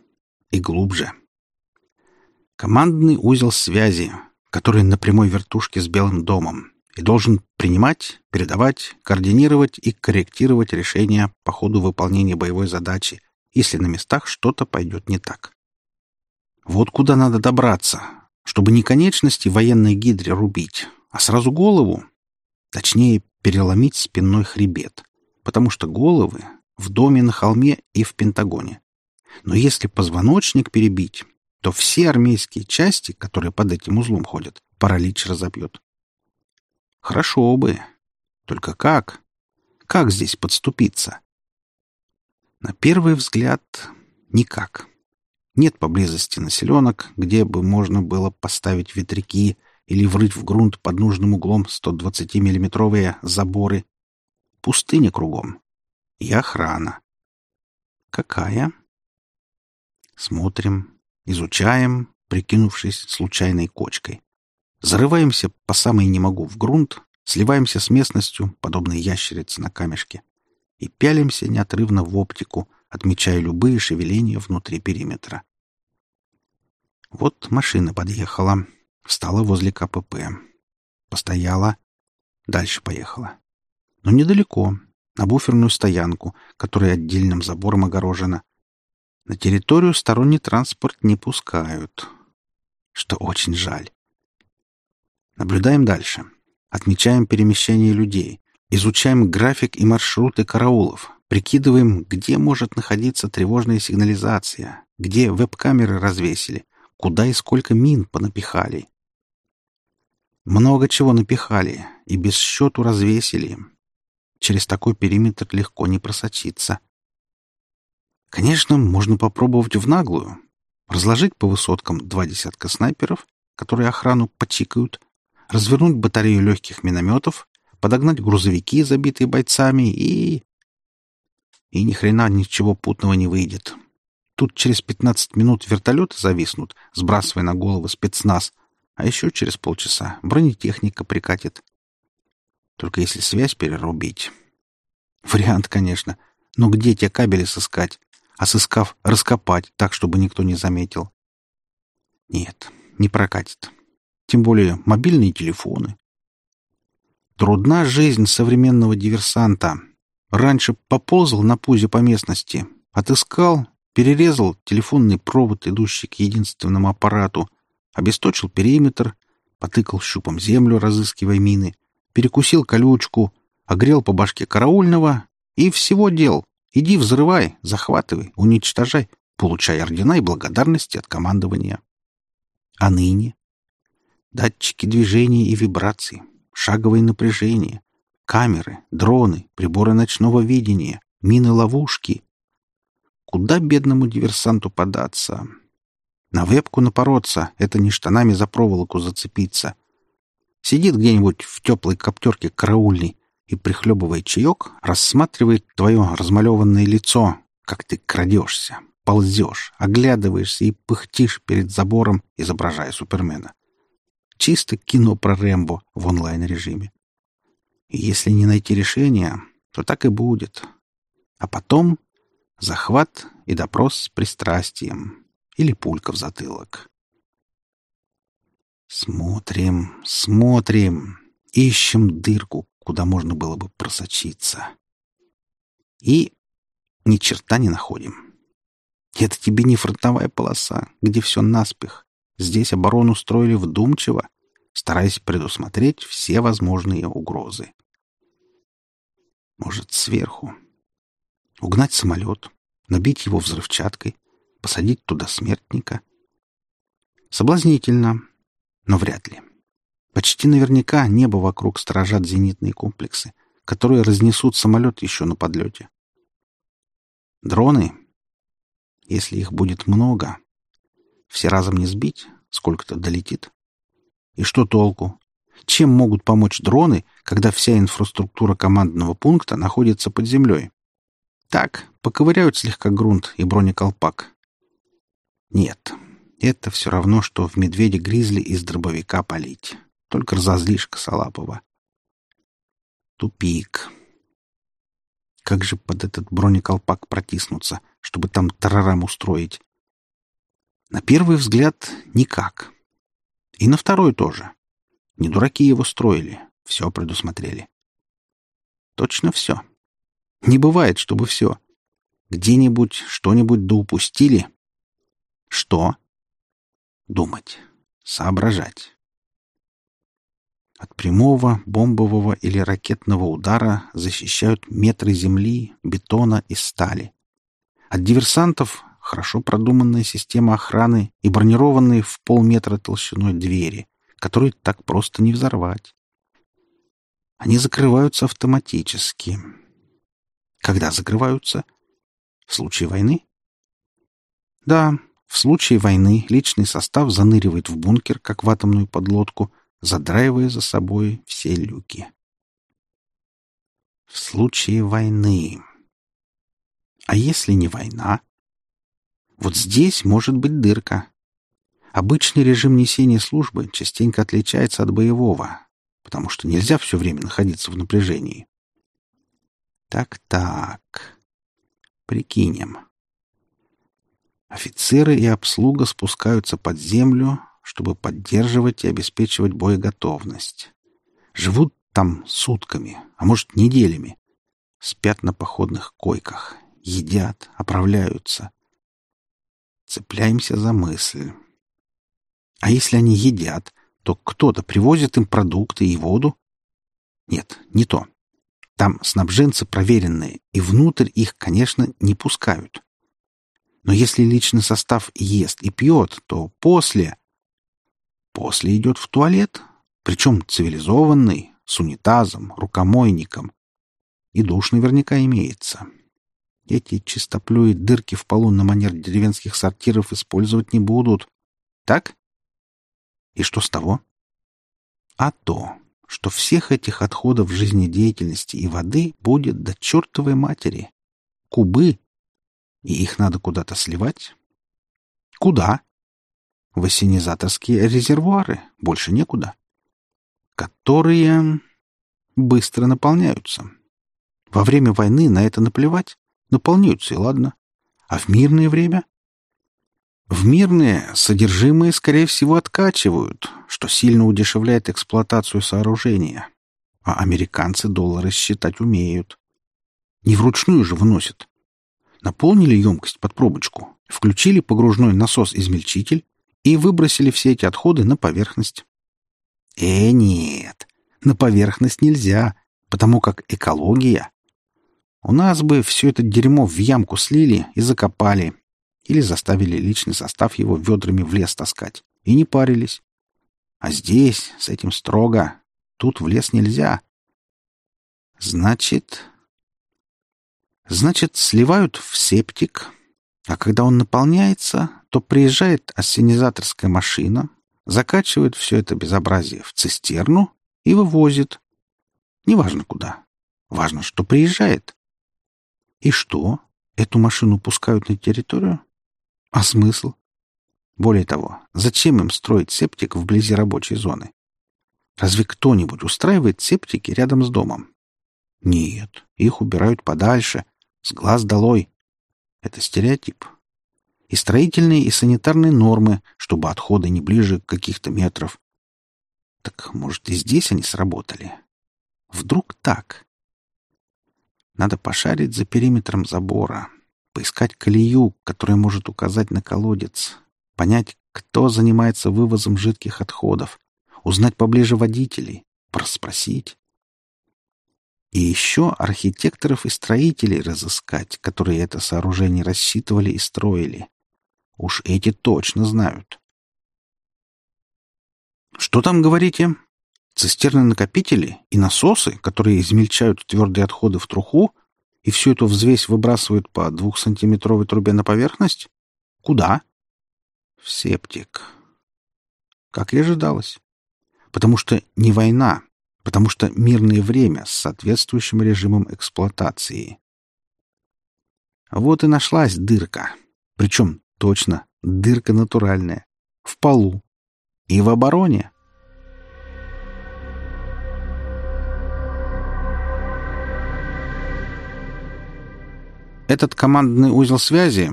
и глубже. Командный узел связи, который на прямой вертушке с Белым домом и должен принимать, передавать, координировать и корректировать решения по ходу выполнения боевой задачи, если на местах что-то пойдет не так. Вот куда надо добраться, чтобы не конечности военной гидре рубить, а сразу голову, Точнее, переломить спинной хребет, потому что головы в доме на холме и в Пентагоне. Но если позвоночник перебить, то все армейские части, которые под этим узлом ходят, паралич разобьет. Хорошо бы. Только как? Как здесь подступиться? На первый взгляд, никак. Нет поблизости населенок, где бы можно было поставить ветряки, или врыть в грунт под нужным углом 120-миллиметровые заборы. Пустыня кругом. И охрана. Какая? Смотрим, изучаем, прикинувшись случайной кочкой. Зарываемся по самой не могу в грунт, сливаемся с местностью, подобно ящерице на камешке, и пялимся неотрывно в оптику, отмечая любые шевеления внутри периметра. Вот машина подъехала. Встала возле КПП. Постояла. Дальше поехала. Но недалеко, на буферную стоянку, которая отдельным забором огорожена. На территорию сторонний транспорт не пускают. Что очень жаль. Наблюдаем дальше. Отмечаем перемещение людей. Изучаем график и маршруты караулов. Прикидываем, где может находиться тревожная сигнализация, где веб-камеры развесили, куда и сколько мин понапихали. Много чего напихали и без счету развесили. Через такой периметр легко не просочиться. Конечно, можно попробовать в наглую. Разложить по высоткам два десятка снайперов, которые охрану почикают, развернуть батарею легких минометов, подогнать грузовики, забитые бойцами, и... И ни хрена ничего путного не выйдет. Тут через пятнадцать минут вертолеты зависнут, сбрасывая на головы спецназ, а еще через полчаса бронетехника прикатит. Только если связь перерубить. Вариант, конечно. Но где те кабели сыскать? А сыскав, раскопать так, чтобы никто не заметил. Нет, не прокатит. Тем более мобильные телефоны. Трудна жизнь современного диверсанта. Раньше поползал на пузе по местности, отыскал, перерезал телефонный провод, идущий к единственному аппарату, обесточил периметр, потыкал щупом землю, разыскивая мины, перекусил колючку, огрел по башке караульного и всего дел. Иди взрывай, захватывай, уничтожай, получай ордена и благодарности от командования. А ныне? Датчики движения и вибраций, шаговое напряжение, камеры, дроны, приборы ночного видения, мины-ловушки. Куда бедному диверсанту податься? На вебку напороться — это не штанами за проволоку зацепиться. Сидит где-нибудь в теплой коптерке караульный и, прихлебывая чаек, рассматривает твое размалеванное лицо, как ты крадешься, ползешь, оглядываешься и пыхтишь перед забором, изображая Супермена. Чисто кино про Рэмбо в онлайн-режиме. Если не найти решения, то так и будет. А потом захват и допрос с пристрастием или пулька в затылок. Смотрим, смотрим, ищем дырку, куда можно было бы просочиться. И ни черта не находим. Это тебе не фронтовая полоса, где все наспех. Здесь оборону строили вдумчиво, стараясь предусмотреть все возможные угрозы. Может, сверху. Угнать самолет, набить его взрывчаткой, посадить туда смертника. Соблазнительно, но вряд ли. Почти наверняка небо вокруг сторожат зенитные комплексы, которые разнесут самолет еще на подлете. Дроны, если их будет много, все разом не сбить, сколько-то долетит. И что толку? Чем могут помочь дроны, когда вся инфраструктура командного пункта находится под землей? Так, поковыряют слегка грунт и бронеколпак. Нет, это все равно, что в медведя-гризли из дробовика полить. Только разозлишь Косолапова. Тупик. Как же под этот бронеколпак протиснуться, чтобы там тарарам устроить? На первый взгляд — никак. И на второй тоже. Не дураки его строили, все предусмотрели. Точно все. Не бывает, чтобы все. Где-нибудь что-нибудь да. Что? Думать. Соображать. От прямого, бомбового или ракетного удара защищают метры земли, бетона и стали. От диверсантов хорошо продуманная система охраны и бронированные в полметра толщиной двери, которые так просто не взорвать. Они закрываются автоматически. Когда закрываются? В случае войны? Да, в случае войны личный состав заныривает в бункер, как в атомную подлодку, задраивая за собой все люки. В случае войны. А если не война? Вот здесь может быть дырка. Обычный режим несения службы частенько отличается от боевого, потому что нельзя все время находиться в напряжении. Так-так. Прикинем. Офицеры и обслуга спускаются под землю, чтобы поддерживать и обеспечивать боеготовность. Живут там сутками, а может неделями. Спят на походных койках, едят, оправляются. Цепляемся за мысль. А если они едят, то кто-то привозит им продукты и воду? Нет, не то. Там снабженцы проверенные, и внутрь их, конечно, не пускают. Но если личный состав ест и пьет, то после... После идет в туалет, причем цивилизованный, с унитазом, рукомойником. И душ наверняка имеется. Эти чистоплюи дырки в полу на манер деревенских сортиров использовать не будут. Так? И что с того? А то, что всех этих отходов жизнедеятельности и воды будет до чертовой матери. Кубы. И их надо куда-то сливать. Куда? В осенизаторские резервуары. Больше некуда. Которые быстро наполняются. Во время войны на это наплевать. Наполняются, и ладно. А в мирное время? В мирные содержимое, скорее всего, откачивают, что сильно удешевляет эксплуатацию сооружения. А американцы доллары считать умеют. Не вручную же выносят. Наполнили емкость под пробочку, включили погружной насос-измельчитель и выбросили все эти отходы на поверхность. Э, нет, на поверхность нельзя, потому как экология. У нас бы все это дерьмо в ямку слили и закопали, или заставили личный состав его ведрами в лес таскать, и не парились. А здесь с этим строго. Тут в лес нельзя. Значит... Значит, сливают в септик, а когда он наполняется, то приезжает ассенизаторская машина, закачивает все это безобразие в цистерну и вывозит. Неважно куда. Важно, что приезжает. И что? Эту машину пускают на территорию? А смысл? Более того, зачем им строить септик вблизи рабочей зоны? Разве кто-нибудь устраивает септики рядом с домом? Нет, их убирают подальше, с глаз долой. Это стереотип. И строительные, и санитарные нормы, чтобы отходы не ближе каких-то метров. Так, может, и здесь они сработали? Вдруг так? Надо пошарить за периметром забора, поискать колею, которая может указать на колодец, понять, кто занимается вывозом жидких отходов, узнать поближе водителей, проспросить. И еще архитекторов и строителей разыскать, которые это сооружение рассчитывали и строили. Уж эти точно знают. Что там говорите? Цистерны-накопители и насосы, которые измельчают твердые отходы в труху, и всю эту взвесь выбрасывают по двухсантиметровой трубе на поверхность? Куда? В септик. Как и ожидалось. Потому что не война, потому что мирное время с соответствующим режимом эксплуатации. Вот и нашлась дырка. Причем, точно, дырка натуральная. В полу. И в обороне. Этот командный узел связи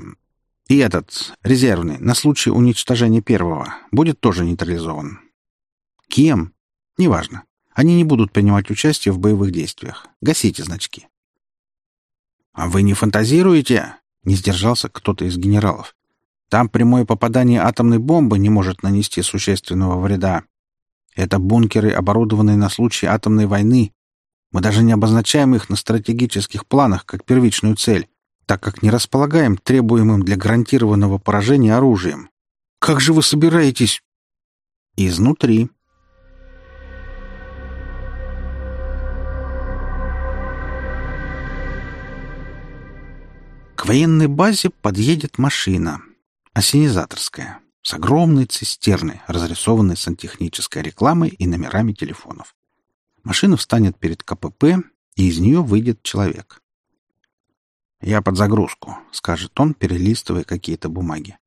и этот, резервный, на случай уничтожения первого, будет тоже нейтрализован. Кем? Неважно. Они не будут принимать участие в боевых действиях. Гасите значки. «А вы не фантазируете?» — не сдержался кто-то из генералов. «Там прямое попадание атомной бомбы не может нанести существенного вреда. Это бункеры, оборудованные на случай атомной войны. Мы даже не обозначаем их на стратегических планах как первичную цель, так как не располагаем требуемым для гарантированного поражения оружием. Как же вы собираетесь...» «Изнутри», К военной базе подъедет машина, осенизаторская, с огромной цистерной, разрисованной сантехнической рекламой и номерами телефонов. Машина встанет перед КПП, и из нее выйдет человек. «Я под загрузку», — скажет он, перелистывая какие-то бумаги.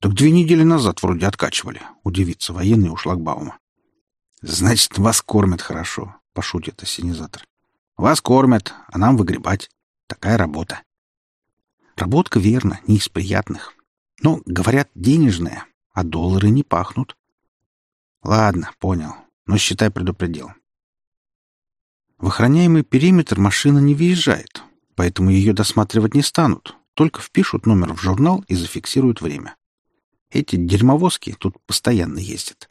«Так две недели назад вроде откачивали», — удивится военный у шлагбаума. «Значит, вас кормят хорошо», — пошутит осенизатор. «Вас кормят, а нам выгребать. Такая работа». Работка, верно, не из приятных. Но, говорят, денежная, а доллары не пахнут. Ладно, понял, но считай предупредил. В охраняемый периметр машина не въезжает, поэтому ее досматривать не станут, только впишут номер в журнал и зафиксируют время. Эти дерьмовозки тут постоянно ездят.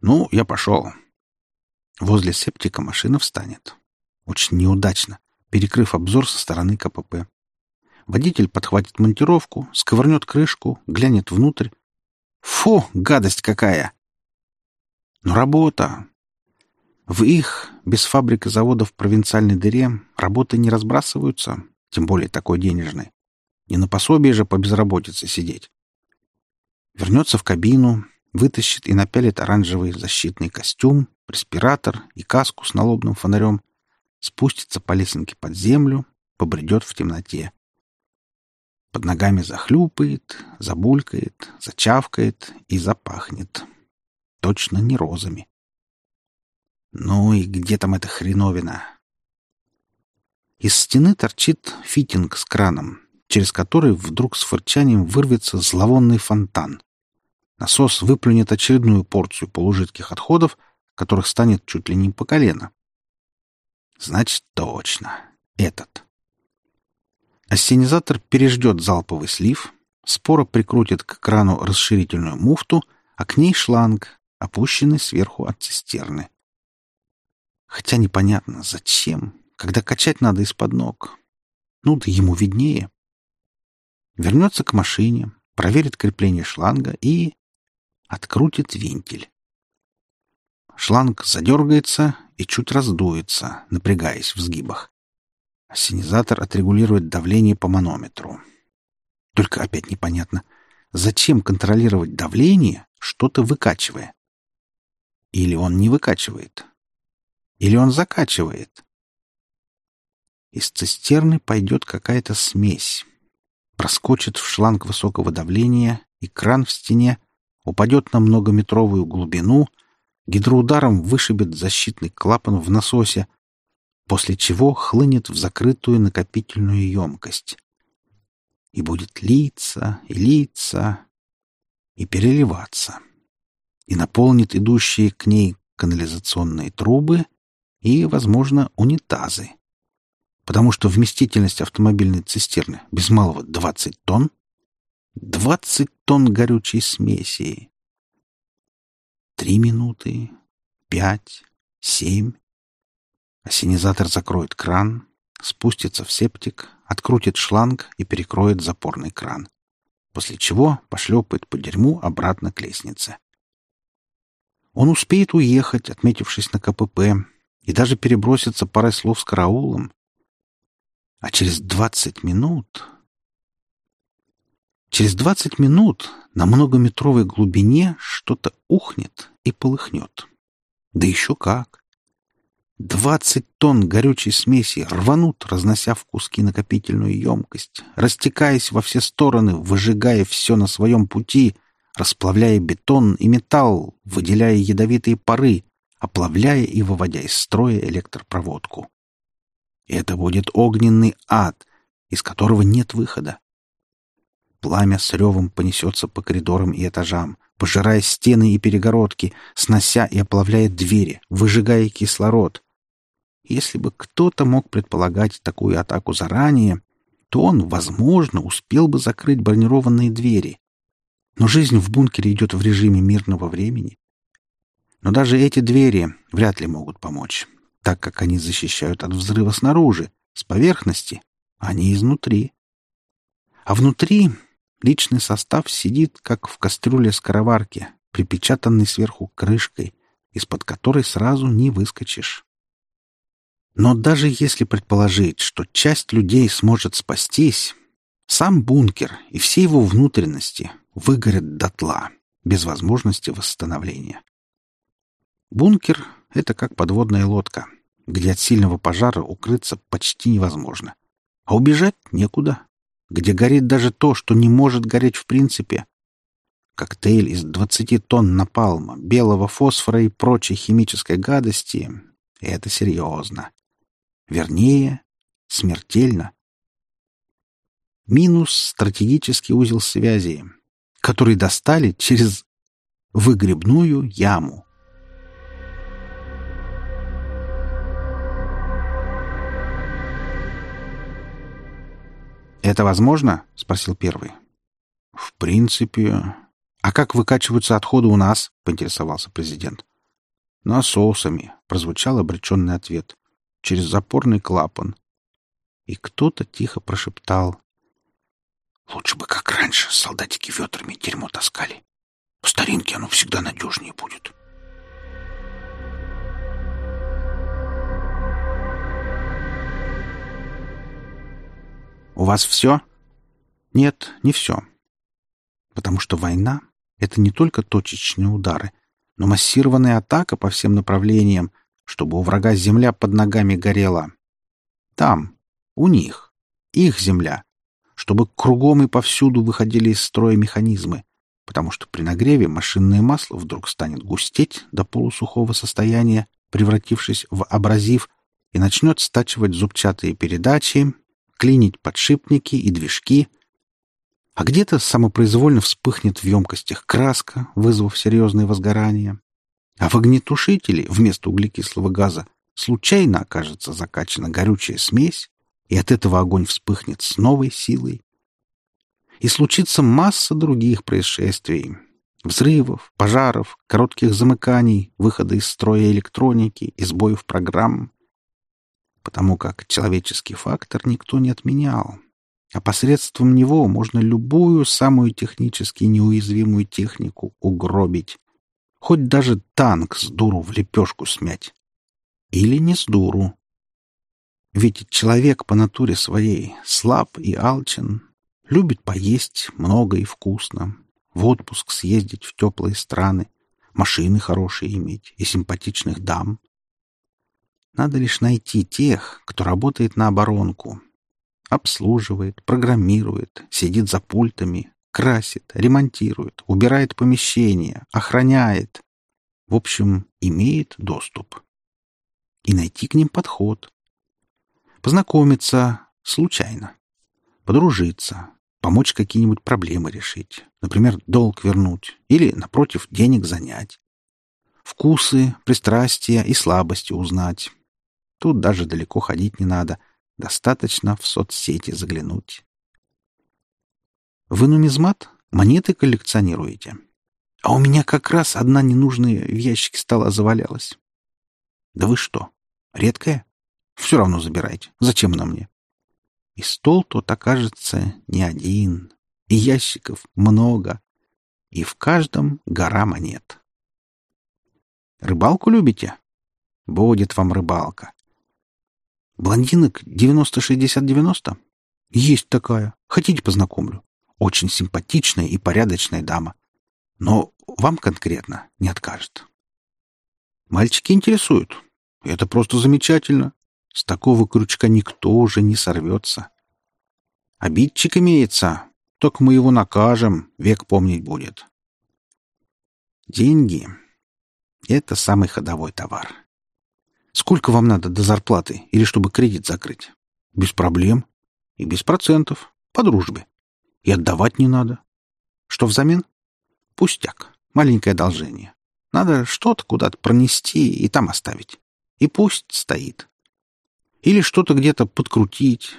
Ну, я пошел. Возле септика машина встанет. Очень неудачно, перекрыв обзор со стороны КПП. Водитель подхватит монтировку, сковырнет крышку, глянет внутрь. Фу, гадость какая! Но работа. В их, без фабрик и заводов провинциальной дыре, работы не разбрасываются, тем более такой денежной. Не на пособие же по безработице сидеть. Вернется в кабину, вытащит и напялит оранжевый защитный костюм, респиратор и каску с налобным фонарем, спустится по лесенке под землю, побредет в темноте. Под ногами захлюпает, забулькает, зачавкает и запахнет. Точно не розами. Ну и где там эта хреновина? Из стены торчит фитинг с краном, через который вдруг с фырчанием вырвется зловонный фонтан. Насос выплюнет очередную порцию полужидких отходов, которых станет чуть ли не по колено. Значит, точно. Этот. Ассенизатор переждет залповый слив, споро прикрутит к крану расширительную муфту, а к ней шланг, опущенный сверху от цистерны. Хотя непонятно, зачем, когда качать надо из-под ног. Ну да ему виднее. Вернется к машине, проверит крепление шланга и... открутит вентиль. Шланг задергается и чуть раздуется, напрягаясь в сгибах. Ассенизатор отрегулирует давление по манометру. Только опять непонятно, зачем контролировать давление, что-то выкачивая? Или он не выкачивает? Или он закачивает? Из цистерны пойдет какая-то смесь. Проскочит в шланг высокого давления, и кран в стене упадет на многометровую глубину, гидроударом вышибет защитный клапан в насосе, после чего хлынет в закрытую накопительную емкость. И будет литься, и литься, и переливаться. И наполнит идущие к ней канализационные трубы и, возможно, унитазы. Потому что вместительность автомобильной цистерны без малого 20 тонн. 20 тонн горючей смеси. Три минуты, пять, семь. Ассенизатор закроет кран, спустится в септик, открутит шланг и перекроет запорный кран. После чего пошлепает по дерьму обратно к лестнице. Он успеет уехать, отметившись на КПП, и даже переброситься парой слов с караулом. А через двадцать минут... Через двадцать минут на многометровой глубине что-то ухнет и полыхнет. Да еще как! Двадцать тонн горючей смеси рванут, разнося в куски накопительную емкость, растекаясь во все стороны, выжигая все на своем пути, расплавляя бетон и металл, выделяя ядовитые пары, оплавляя и выводя из строя электропроводку. Это будет огненный ад, из которого нет выхода. Пламя с ревом понесется по коридорам и этажам, пожирая стены и перегородки, снося и оплавляя двери, выжигая кислород — если бы кто-то мог предполагать такую атаку заранее, то он, возможно, успел бы закрыть бронированные двери. Но жизнь в бункере идет в режиме мирного времени. Но даже эти двери вряд ли могут помочь, так как они защищают от взрыва снаружи, с поверхности, а не изнутри. А внутри личный состав сидит, как в кастрюле скороварки, припечатанный сверху крышкой, из-под которой сразу не выскочишь. Но даже если предположить, что часть людей сможет спастись, сам бункер и все его внутренности выгорят дотла, без возможности восстановления. Бункер — это как подводная лодка, где от сильного пожара укрыться почти невозможно. А убежать некуда, где горит даже то, что не может гореть в принципе. Коктейль из 20 тонн напалма, белого фосфора и прочей химической гадости — это серьезно. Вернее, смертельно. Минус стратегический узел связи, который достали через выгребную яму. «Это возможно?» — спросил первый. «В принципе...» «А как выкачиваются отходы у нас?» — поинтересовался президент. «Насосами», — прозвучал обреченный ответ через запорный клапан. И кто-то тихо прошептал. «Лучше бы, как раньше, солдатики ведрами дерьмо таскали. По старинке оно всегда надежнее будет». Вас все?» «Нет, не все. Потому что война — это не только точечные удары, но массированная атака по всем направлениям, чтобы у врага земля под ногами горела. Там, у них, их земля, чтобы кругом и повсюду выходили из строя механизмы, потому что при нагреве машинное масло вдруг станет густеть до полусухого состояния, превратившись в абразив, и начнет стачивать зубчатые передачи, клинить подшипники и движки, а где-то самопроизвольно вспыхнет в емкостях краска, вызвав серьезное возгорание. А в огнетушителе вместо углекислого газа случайно окажется закачана горючая смесь, и от этого огонь вспыхнет с новой силой. И случится масса других происшествий. Взрывов, пожаров, коротких замыканий, выхода из строя электроники и сбоев программ. Потому как человеческий фактор никто не отменял а посредством него можно любую самую технически неуязвимую технику угробить. Хоть даже танк с дуру в лепешку смять. Или не с дуру. Ведь человек по натуре своей слаб и алчен, любит поесть много и вкусно, в отпуск съездить в теплые страны, машины хорошие иметь и симпатичных дам. Надо лишь найти тех, кто работает на оборонку, Обслуживает, программирует, сидит за пультами, красит, ремонтирует, убирает помещение, охраняет. В общем, имеет доступ. И найти к ним подход. Познакомиться случайно. Подружиться. Помочь какие-нибудь проблемы решить. Например, долг вернуть. Или, напротив, денег занять. Вкусы, пристрастия и слабости узнать. Тут даже далеко ходить не надо — Достаточно в соцсети заглянуть. Вы нумизмат? Монеты коллекционируете? А у меня как раз одна ненужная в ящике стола завалялась. Да вы что, редкая? Все равно забирайте. Зачем она мне? И стол тот окажется не один, и ящиков много, и в каждом гора монет. Рыбалку любите? Будет вам рыбалка. Блондинок 90-60-90? Есть такая. Хотите, познакомлю? Очень симпатичная и порядочная дама. Но вам конкретно не откажет. Мальчики интересуют. Это просто замечательно. С такого крючка никто уже не сорвется. Обидчик имеется. Только мы его накажем, век помнить будет. Деньги — это самый ходовой товар. Сколько вам надо до зарплаты или чтобы кредит закрыть? Без проблем. И без процентов. По дружбе. И отдавать не надо. Что взамен? Пустяк. Маленькое одолжение. Надо что-то куда-то пронести и там оставить. И пусть стоит. Или что-то где-то подкрутить,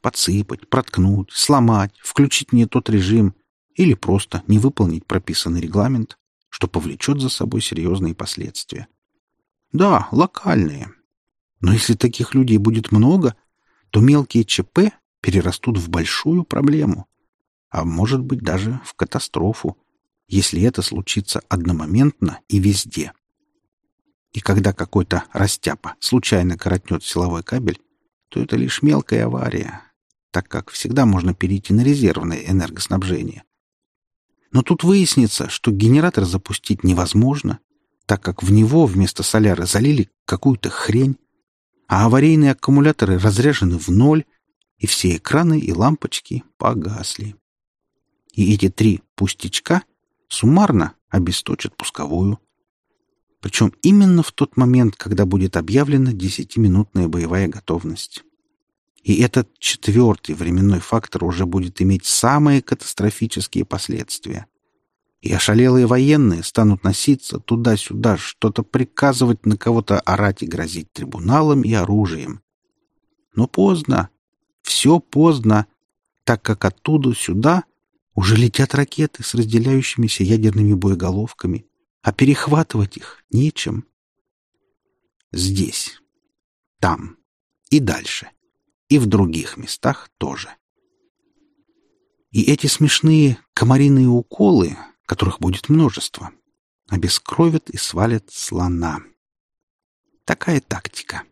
подсыпать, проткнуть, сломать, включить не тот режим или просто не выполнить прописанный регламент, что повлечет за собой серьезные последствия. Да, локальные. Но если таких людей будет много, то мелкие ЧП перерастут в большую проблему, а может быть даже в катастрофу, если это случится одномоментно и везде. И когда какой-то растяпа случайно коротнет силовой кабель, то это лишь мелкая авария, так как всегда можно перейти на резервное энергоснабжение. Но тут выяснится, что генератор запустить невозможно, так как в него вместо соляры залили какую-то хрень, а аварийные аккумуляторы разряжены в ноль, и все экраны и лампочки погасли. И эти три пустячка суммарно обесточат пусковую. Причем именно в тот момент, когда будет объявлена десятиминутная боевая готовность. И этот четвертый временной фактор уже будет иметь самые катастрофические последствия — и ошалелые военные станут носиться туда-сюда, что-то приказывать, на кого-то орать и грозить трибуналом и оружием. Но поздно. Все поздно, так как оттуда сюда уже летят ракеты с разделяющимися ядерными боеголовками, а перехватывать их нечем. Здесь, там и дальше, и в других местах тоже. И эти смешные комариные уколы которых будет множество, обескровят и свалят слона. Такая тактика.